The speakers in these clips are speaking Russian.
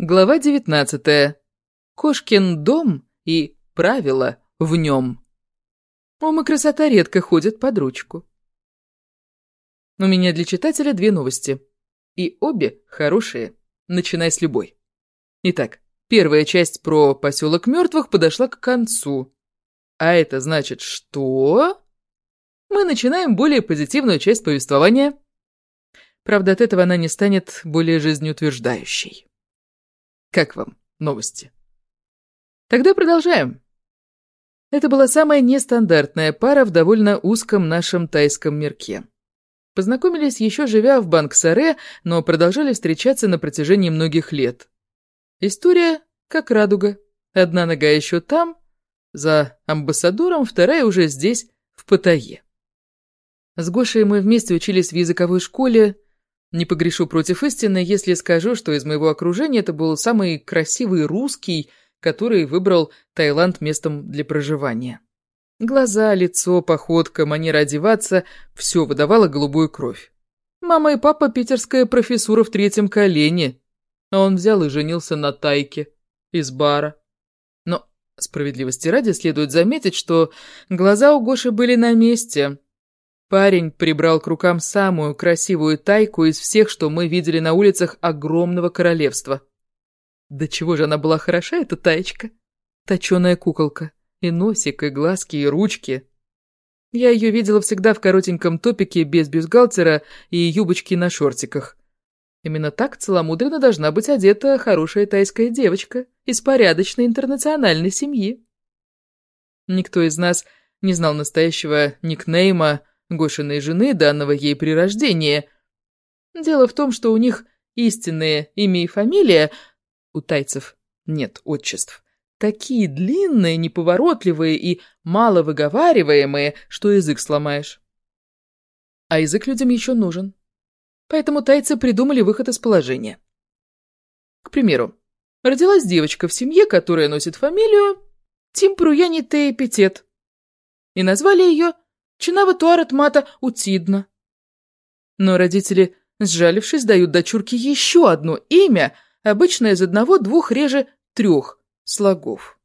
Глава 19. Кошкин дом и правила в нем. Ум и красота редко ходят под ручку. У меня для читателя две новости. И обе хорошие, начиная с любой. Итак, первая часть про поселок мертвых подошла к концу. А это значит, что... Мы начинаем более позитивную часть повествования. Правда, от этого она не станет более жизнеутверждающей. Как вам новости? Тогда продолжаем. Это была самая нестандартная пара в довольно узком нашем тайском мирке. Познакомились еще живя в Банксаре, но продолжали встречаться на протяжении многих лет. История как радуга. Одна нога еще там, за амбассадором, вторая уже здесь, в Паттайе. С Гошей мы вместе учились в языковой школе, не погрешу против истины, если скажу, что из моего окружения это был самый красивый русский, который выбрал Таиланд местом для проживания. Глаза, лицо, походка, манера одеваться – все выдавало голубую кровь. Мама и папа – питерская профессура в третьем колене, а он взял и женился на Тайке из бара. Но, справедливости ради, следует заметить, что глаза у Гоши были на месте – Парень прибрал к рукам самую красивую тайку из всех, что мы видели на улицах огромного королевства. Да чего же она была хороша, эта таечка? Точеная куколка. И носик, и глазки, и ручки. Я ее видела всегда в коротеньком топике без бюстгальтера и юбочки на шортиках. Именно так целомудренно должна быть одета хорошая тайская девочка из порядочной интернациональной семьи. Никто из нас не знал настоящего никнейма Гошиной жены, данного ей при рождении. Дело в том, что у них истинные имя и фамилия, у тайцев нет отчеств, такие длинные, неповоротливые и маловыговариваемые, что язык сломаешь. А язык людям еще нужен. Поэтому тайцы придумали выход из положения. К примеру, родилась девочка в семье, которая носит фамилию Тимпруяни Теепитет, и назвали ее Чинава туарет мата утидно. Но родители, сжалившись, дают дочурке еще одно имя, обычно из одного-двух реже трех слогов.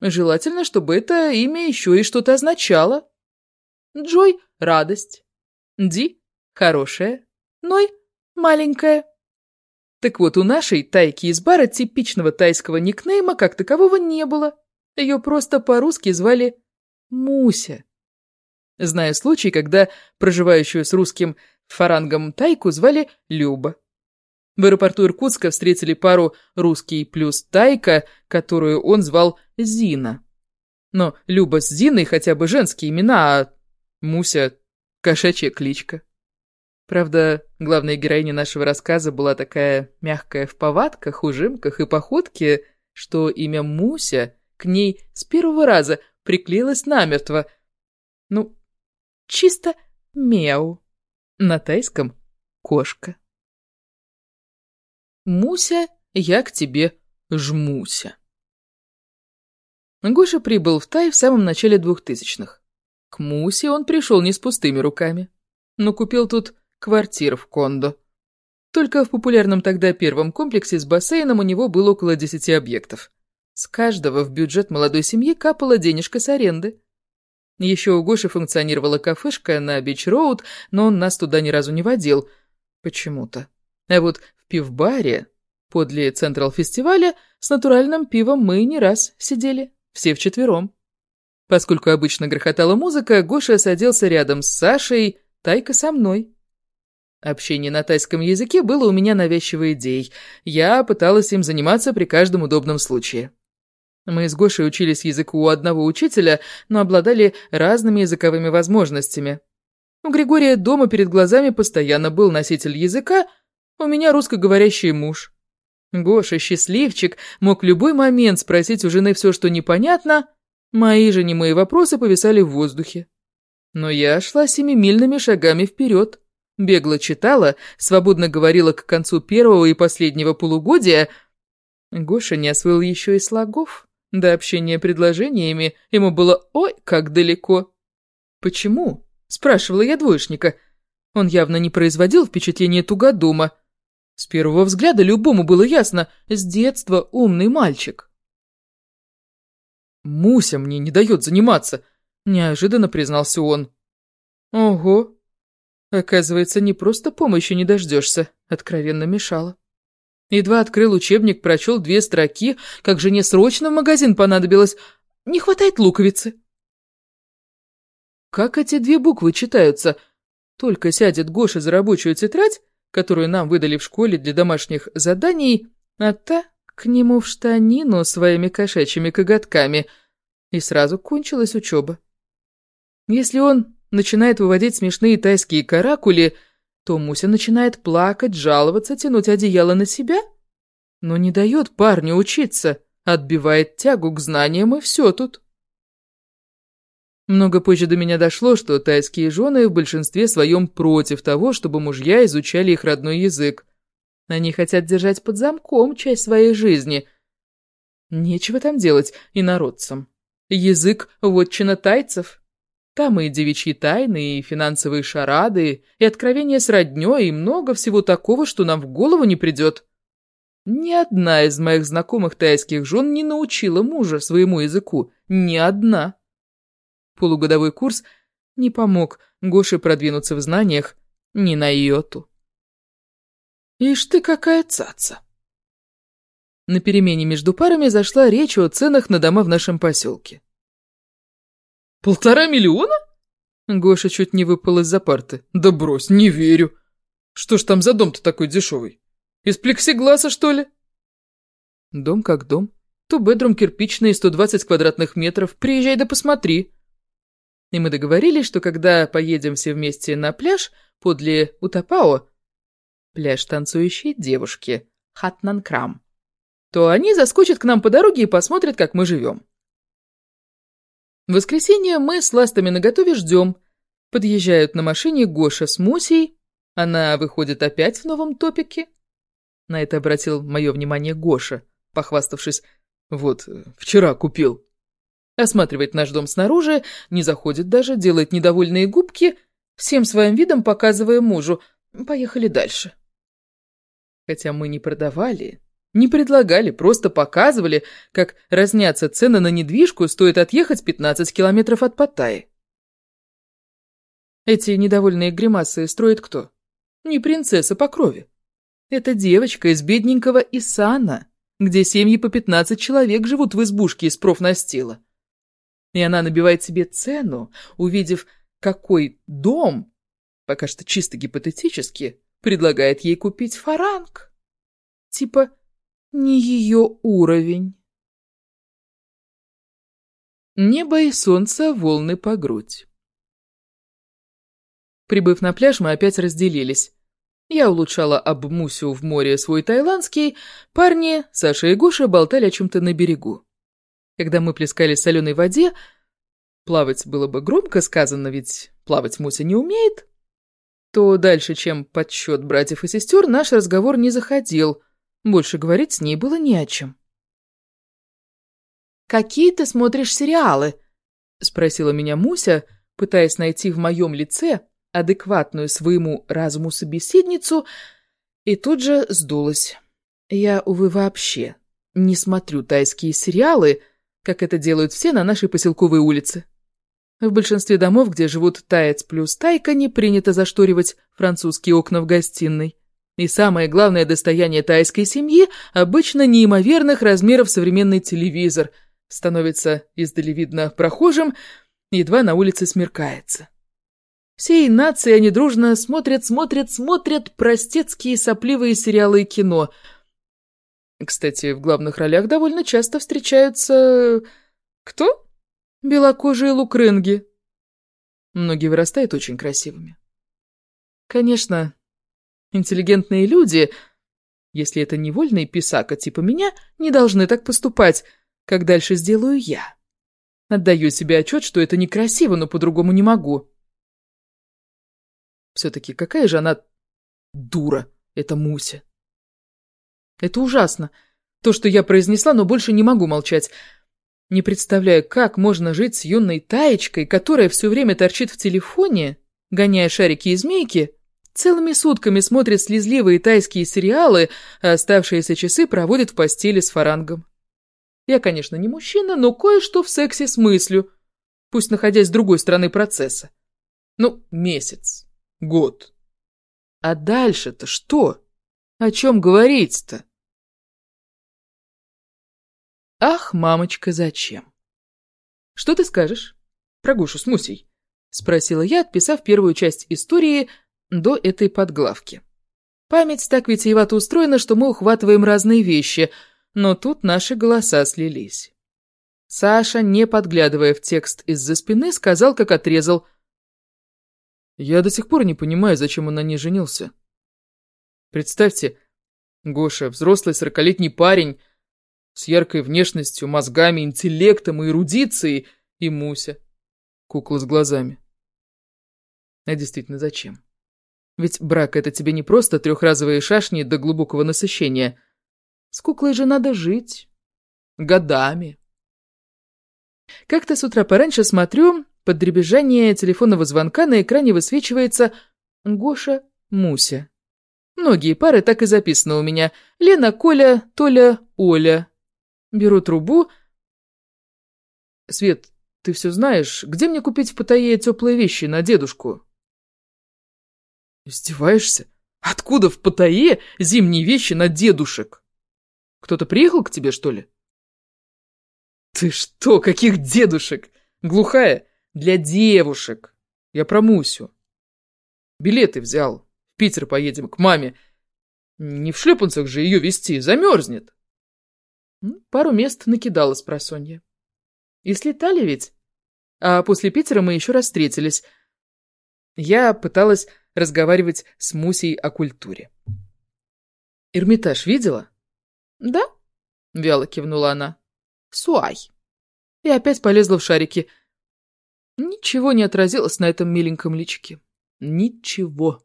Желательно, чтобы это имя еще и что-то означало. Джой – радость. Ди – хорошая. Ной – маленькая. Так вот, у нашей тайки из бара типичного тайского никнейма как такового не было. Ее просто по-русски звали Муся. Знаю случай, когда проживающую с русским фарангом Тайку звали Люба. В аэропорту Иркутска встретили пару «русский плюс Тайка», которую он звал Зина. Но Люба с Зиной хотя бы женские имена, а Муся — кошачья кличка. Правда, главная героиня нашего рассказа была такая мягкая в повадках, ужимках и походке, что имя Муся к ней с первого раза приклеилось намертво. Ну, Чисто мяу. На тайском кошка. Муся, я к тебе жмуся. Гоша прибыл в Тай в самом начале двухтысячных. К Мусе он пришел не с пустыми руками, но купил тут квартиру в condo. Только в популярном тогда первом комплексе с бассейном у него было около десяти объектов. С каждого в бюджет молодой семьи капала денежка с аренды. Еще у Гоши функционировала кафешка на Beach Road, но он нас туда ни разу не водил. Почему-то. А вот в пивбаре подле Централ-фестиваля с натуральным пивом мы не раз сидели, все вчетвером. Поскольку обычно грохотала музыка, Гоша садился рядом с Сашей, Тайка со мной. Общение на тайском языке было у меня навязчивой идеей. Я пыталась им заниматься при каждом удобном случае. Мы с Гошей учились языку у одного учителя, но обладали разными языковыми возможностями. У Григория дома перед глазами постоянно был носитель языка, у меня русскоговорящий муж. Гоша, счастливчик, мог в любой момент спросить у жены все, что непонятно, мои же немые вопросы повисали в воздухе. Но я шла семимильными шагами вперед, бегло читала, свободно говорила к концу первого и последнего полугодия. Гоша не освоил еще и слогов. До общения предложениями ему было ой, как далеко. «Почему?» – спрашивала я двоечника. Он явно не производил впечатления тугодума. С первого взгляда любому было ясно, с детства умный мальчик. «Муся мне не дает заниматься», — неожиданно признался он. «Ого, оказывается, не просто помощи не дождешься», — откровенно мешало. Едва открыл учебник, прочел две строки, как жене срочно в магазин понадобилось. Не хватает луковицы. Как эти две буквы читаются? Только сядет Гоша за рабочую тетрадь, которую нам выдали в школе для домашних заданий, а та к нему в штанину своими кошачьими коготками, и сразу кончилась учеба. Если он начинает выводить смешные тайские каракули, то Муся начинает плакать, жаловаться, тянуть одеяло на себя, но не дает парню учиться, отбивает тягу к знаниям и все тут. Много позже до меня дошло, что тайские жены в большинстве своем против того, чтобы мужья изучали их родной язык. Они хотят держать под замком часть своей жизни. Нечего там делать инородцам. Язык – вотчина тайцев. Там и девичьи тайны, и финансовые шарады, и откровения с роднёй, и много всего такого, что нам в голову не придет. Ни одна из моих знакомых тайских жен не научила мужа своему языку. Ни одна. Полугодовой курс не помог Гоше продвинуться в знаниях ни на йоту. «Ишь ты какая цаца!» На перемене между парами зашла речь о ценах на дома в нашем поселке. «Полтора миллиона?» Гоша чуть не выпал из-за парты. «Да брось, не верю. Что ж там за дом-то такой дешевый? Из плексигласа, что ли?» «Дом как дом. Ту-бедрум кирпичный, 120 квадратных метров. Приезжай да посмотри». И мы договорились, что когда поедем все вместе на пляж подле Утапао, пляж танцующей девушки, Хатнанкрам, то они заскочат к нам по дороге и посмотрят, как мы живем. В воскресенье мы с ластами наготове ждем. Подъезжают на машине Гоша с Мусей. Она выходит опять в новом топике. На это обратил мое внимание Гоша, похваставшись, вот, вчера купил. Осматривает наш дом снаружи, не заходит даже, делает недовольные губки, всем своим видом показывая мужу. Поехали дальше. Хотя мы не продавали, не предлагали, просто показывали, как разнятся цены на недвижку, стоит отъехать 15 километров от Паттайи. Эти недовольные гримасы строит кто? Не принцесса по крови. Это девочка из бедненького Исана, где семьи по 15 человек живут в избушке из профнастила. И она набивает себе цену, увидев, какой дом, пока что чисто гипотетически, предлагает ей купить фаранг. Типа, не ее уровень. Небо и солнце, волны по грудь. Прибыв на пляж, мы опять разделились. Я улучшала об Мусю в море свой тайландский, парни, Саша и Гоша болтали о чем-то на берегу. Когда мы плескались в соленой воде, плавать было бы громко сказано, ведь плавать Муся не умеет, то дальше, чем подсчет братьев и сестер, наш разговор не заходил, больше говорить с ней было не о чем. «Какие ты смотришь сериалы?» — спросила меня Муся, пытаясь найти в моем лице адекватную своему разуму собеседницу, и тут же сдулась. Я, увы, вообще не смотрю тайские сериалы, как это делают все на нашей поселковой улице. В большинстве домов, где живут таец плюс тайка, не принято зашторивать французские окна в гостиной. И самое главное достояние тайской семьи – обычно неимоверных размеров современный телевизор. Становится издали видно прохожим, едва на улице смеркается. Всей нации они дружно смотрят, смотрят, смотрят простецкие сопливые сериалы и кино – кстати, в главных ролях довольно часто встречаются... Кто? Белокожие лукрынги. Многие вырастают очень красивыми. Конечно, интеллигентные люди, если это невольный писака типа меня, не должны так поступать, как дальше сделаю я. Отдаю себе отчет, что это некрасиво, но по-другому не могу. Все-таки какая же она дура, эта Муся. Это ужасно. То, что я произнесла, но больше не могу молчать. Не представляю, как можно жить с юной таечкой, которая все время торчит в телефоне, гоняя шарики и змейки, Целыми сутками смотрит слезливые тайские сериалы, а оставшиеся часы проводит в постели с фарангом. Я, конечно, не мужчина, но кое-что в сексе смыслю, пусть находясь с другой стороны процесса. Ну, месяц, год. А дальше-то что? О чем говорить-то? Ах, мамочка, зачем? Что ты скажешь про Гошу с Мусей? Спросила я, отписав первую часть истории до этой подглавки. Память так витиевато устроена, что мы ухватываем разные вещи, но тут наши голоса слились. Саша, не подглядывая в текст из-за спины, сказал, как отрезал. «Я до сих пор не понимаю, зачем он на ней женился. Представьте, Гоша, взрослый сорокалетний парень, с яркой внешностью, мозгами, интеллектом и эрудицией, и Муся, кукла с глазами. А действительно, зачем? Ведь брак — это тебе не просто трехразовые шашни до глубокого насыщения. С куклой же надо жить. Годами. Как-то с утра пораньше смотрю, под дребезжание телефонного звонка на экране высвечивается Гоша Муся. Многие пары так и записаны у меня. Лена, Коля, Толя, Оля. Беру трубу. Свет, ты все знаешь, где мне купить в Паттайе теплые вещи на дедушку? Издеваешься? Откуда в Паттайе зимние вещи на дедушек? Кто-то приехал к тебе, что ли? Ты что, каких дедушек? Глухая? Для девушек. Я про Мусю. Билеты взял. В Питер поедем, к маме. Не в шлепанцах же ее везти, замерзнет. Пару мест накидала с просонья. И слетали ведь? А после Питера мы еще раз встретились. Я пыталась разговаривать с Мусей о культуре. «Эрмитаж видела?» «Да», — вяло кивнула она. «Суай». И опять полезла в шарики. Ничего не отразилось на этом миленьком личике. Ничего.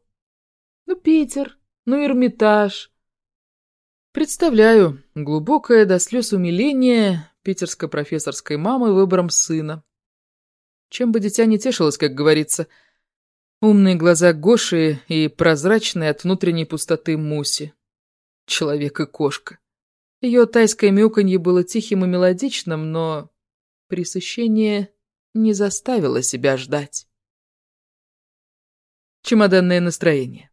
Ну, Питер, ну, Эрмитаж, Представляю, глубокое до слез умиление питерско-профессорской мамы выбором сына. Чем бы дитя не тешилось, как говорится. Умные глаза Гоши и прозрачные от внутренней пустоты Муси. Человек и кошка. Ее тайское мяуканье было тихим и мелодичным, но пресыщение не заставило себя ждать. Чемоданное настроение.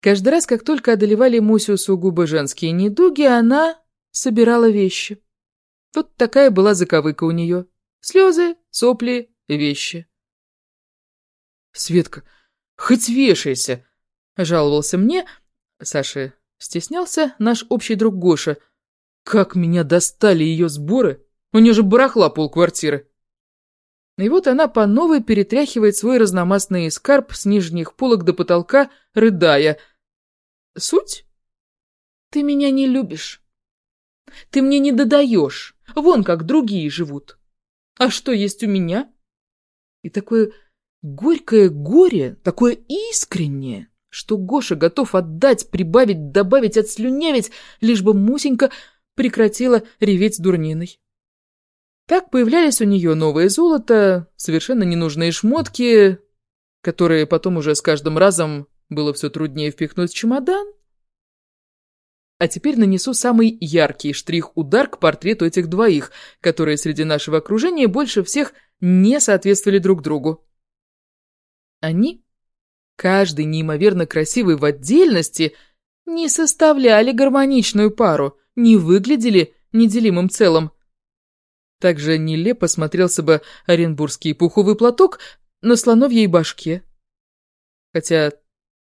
Каждый раз, как только одолевали Мусю сугубо женские недуги, она собирала вещи. Вот такая была заковыка у нее. Слезы, сопли, вещи. «Светка, хоть вешайся!» — жаловался мне. Саша стеснялся, наш общий друг Гоша. «Как меня достали ее сборы! У нее же барахла полквартиры!» И вот она по новой перетряхивает свой разномастный скарб с нижних полок до потолка, рыдая — Суть? Ты меня не любишь. Ты мне не додаешь. Вон как другие живут. А что есть у меня? И такое горькое горе, такое искреннее, что Гоша готов отдать, прибавить, добавить, отслюнявить, лишь бы Мусенька прекратила реветь дурниной. Так появлялись у нее новое золото, совершенно ненужные шмотки, которые потом уже с каждым разом было все труднее впихнуть в чемодан. А теперь нанесу самый яркий штрих-удар к портрету этих двоих, которые среди нашего окружения больше всех не соответствовали друг другу. Они, каждый неимоверно красивый в отдельности, не составляли гармоничную пару, не выглядели неделимым целым. Также нелепо смотрелся бы оренбургский пуховый платок на слоновьей башке. Хотя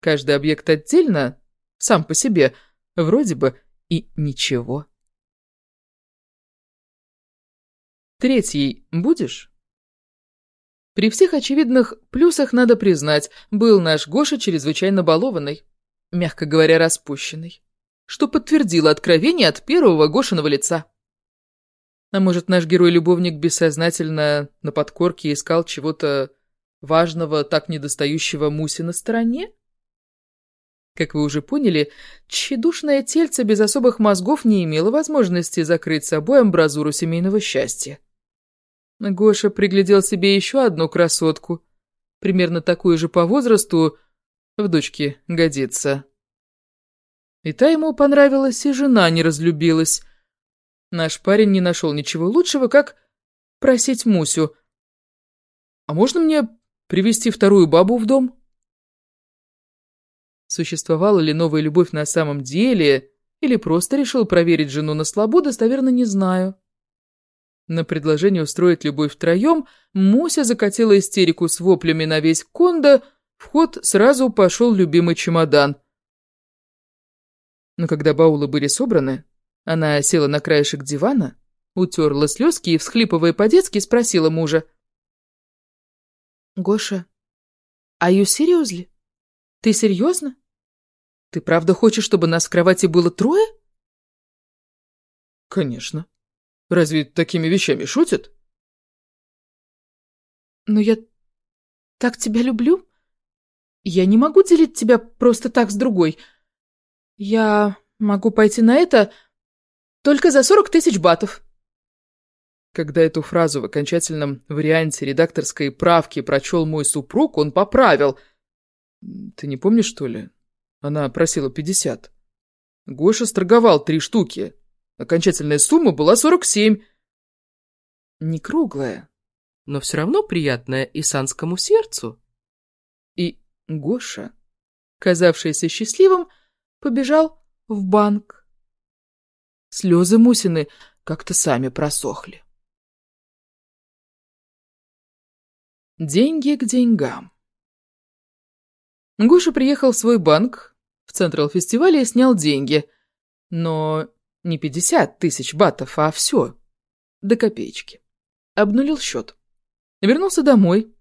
Каждый объект отдельно, сам по себе, вроде бы и ничего. Третий будешь? При всех очевидных плюсах надо признать, был наш Гоша чрезвычайно балованный, мягко говоря, распущенный, что подтвердило откровение от первого Гошиного лица. А может, наш герой-любовник бессознательно на подкорке искал чего-то важного, так недостающего Муси на стороне? Как вы уже поняли, тщедушное тельце без особых мозгов не имело возможности закрыть собой амбразуру семейного счастья. Гоша приглядел себе еще одну красотку, примерно такую же по возрасту, в дочке годится. И та ему понравилась, и жена не разлюбилась. Наш парень не нашел ничего лучшего, как просить Мусю. «А можно мне привести вторую бабу в дом?» Существовала ли новая любовь на самом деле, или просто решил проверить жену на слабо, достоверно не знаю. На предложение устроить любовь втроем Муся закатила истерику с воплями на весь кондо, в ход сразу пошел любимый чемодан. Но когда баулы были собраны, она села на краешек дивана, утерла слезки и, всхлипывая по-детски, спросила мужа. «Гоша, are you seriously? Ты серьезно? Ты правда хочешь, чтобы нас в кровати было трое?» «Конечно. Разве такими вещами шутят?» «Но я так тебя люблю. Я не могу делить тебя просто так с другой. Я могу пойти на это только за сорок тысяч батов». Когда эту фразу в окончательном варианте редакторской правки прочел мой супруг, он поправил. «Ты не помнишь, что ли? Она просила пятьдесят. Гоша сторговал три штуки. Окончательная сумма была сорок семь. Не круглая, но все равно приятная исанскому сердцу. И Гоша, казавшийся счастливым, побежал в банк. Слезы Мусины как-то сами просохли. Деньги к деньгам. Гоша приехал в свой банк, в Централ фестивале и снял деньги. Но не пятьдесят тысяч батов, а все. До копеечки. Обнулил счет. Вернулся домой.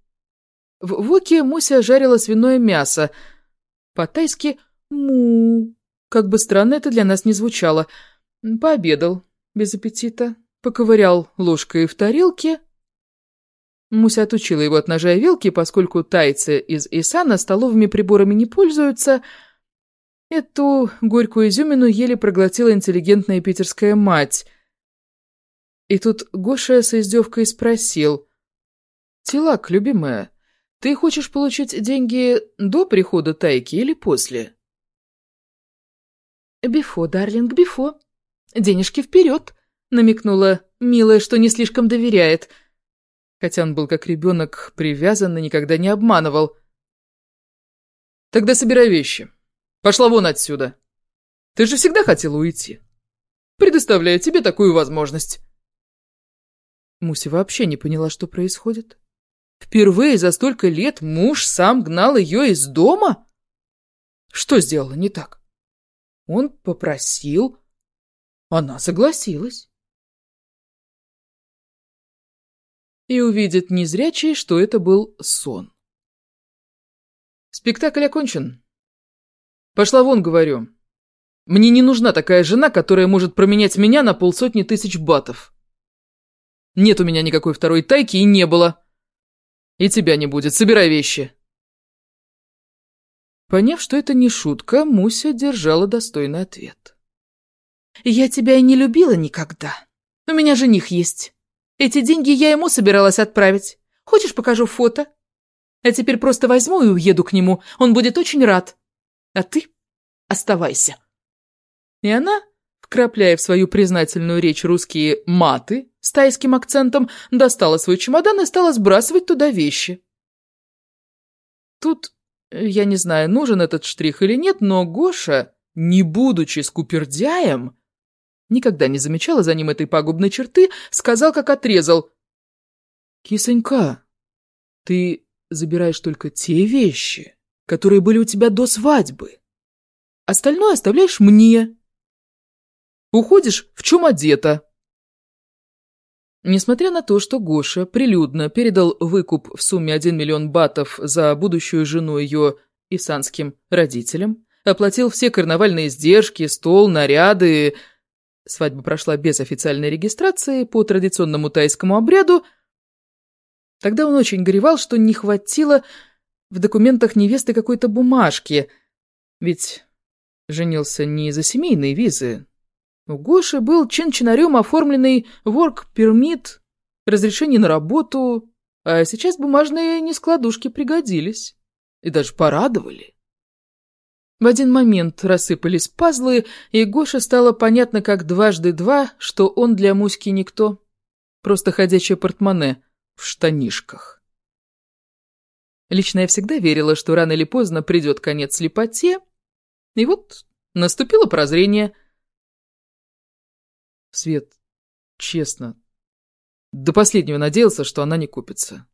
В Воке Муся жарила свиное мясо. По-тайски «му». Как бы странно это для нас не звучало. Пообедал без аппетита, поковырял ложкой в тарелке Муся отучила его от ножа и вилки, поскольку тайцы из Исана столовыми приборами не пользуются. Эту горькую изюмину еле проглотила интеллигентная питерская мать. И тут Гоша с издевкой спросил. «Тилак, любимая, ты хочешь получить деньги до прихода Тайки или после?» «Бифо, дарлинг, бифо. Денежки вперед», — намекнула милая, что не слишком доверяет — хотя он был как ребенок привязан и никогда не обманывал. «Тогда собирай вещи. Пошла вон отсюда. Ты же всегда хотела уйти. Предоставляю тебе такую возможность». Муся вообще не поняла, что происходит. Впервые за столько лет муж сам гнал ее из дома? Что сделала не так? Он попросил, она согласилась. и увидит незрячий, что это был сон. Спектакль окончен. Пошла вон, говорю. Мне не нужна такая жена, которая может променять меня на полсотни тысяч батов. Нет у меня никакой второй тайки и не было. И тебя не будет. Собирай вещи. Поняв, что это не шутка, Муся держала достойный ответ. «Я тебя и не любила никогда. У меня жених есть. Эти деньги я ему собиралась отправить. Хочешь, покажу фото? А теперь просто возьму и уеду к нему. Он будет очень рад. А ты оставайся. И она, вкрапляя в свою признательную речь русские маты с тайским акцентом, достала свой чемодан и стала сбрасывать туда вещи. Тут, я не знаю, нужен этот штрих или нет, но Гоша, не будучи скупердяем, никогда не замечала за ним этой пагубной черты, сказал, как отрезал. «Кисонька, ты забираешь только те вещи, которые были у тебя до свадьбы. Остальное оставляешь мне. Уходишь, в чем одета». Несмотря на то, что Гоша прилюдно передал выкуп в сумме 1 миллион батов за будущую жену ее исанским родителям, оплатил все карнавальные издержки, стол, наряды, Свадьба прошла без официальной регистрации по традиционному тайскому обряду. Тогда он очень горевал, что не хватило в документах невесты какой-то бумажки, ведь женился не из-за семейной визы. У Гоши был чин-чинарем оформленный work permit, разрешение на работу, а сейчас бумажные нескладушки пригодились и даже порадовали. В один момент рассыпались пазлы, и Гоше стало понятно, как дважды два, что он для Муськи никто. Просто ходячее портмоне в штанишках. Лично я всегда верила, что рано или поздно придет конец слепоте, и вот наступило прозрение. Свет, честно, до последнего надеялся, что она не купится.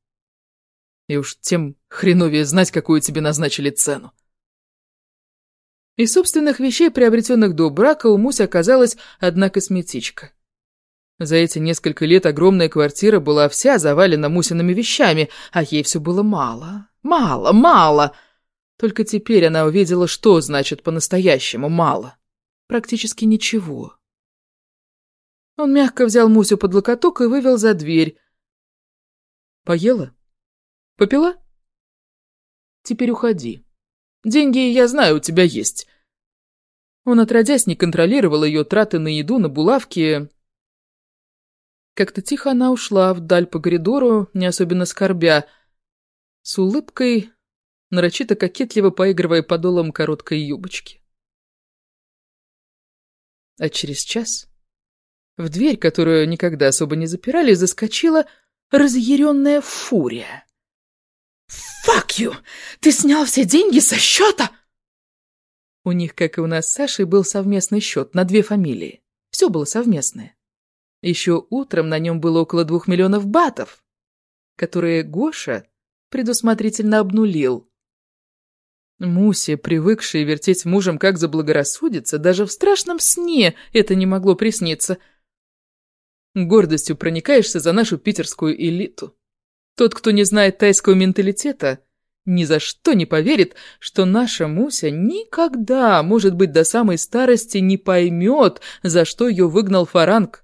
И уж тем хреновее знать, какую тебе назначили цену. Из собственных вещей, приобретенных до брака, у Муси оказалась одна косметичка. За эти несколько лет огромная квартира была вся завалена Мусиными вещами, а ей все было мало, мало, мало. Только теперь она увидела, что значит по-настоящему мало. Практически ничего. Он мягко взял Мусю под локоток и вывел за дверь. «Поела? Попила? Теперь уходи». Деньги, я знаю, у тебя есть». Он, отродясь, не контролировал ее траты на еду, на булавки. Как-то тихо она ушла вдаль по коридору, не особенно скорбя, с улыбкой, нарочито кокетливо поигрывая подолом короткой юбочки. А через час в дверь, которую никогда особо не запирали, заскочила разъяренная фурия. «Fuck you! Ты снял все деньги со счета?» У них, как и у нас с Сашей, был совместный счет на две фамилии. Все было совместное. Еще утром на нем было около двух миллионов батов, которые Гоша предусмотрительно обнулил. Муся, привыкшая вертеть мужем как заблагорассудится, даже в страшном сне это не могло присниться. Гордостью проникаешься за нашу питерскую элиту. Тот, кто не знает тайского менталитета, ни за что не поверит, что наша Муся никогда, может быть, до самой старости не поймет, за что ее выгнал Фаранг.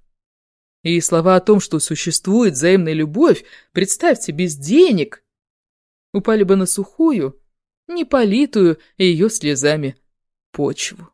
И слова о том, что существует взаимная любовь, представьте, без денег, упали бы на сухую, неполитую ее слезами почву.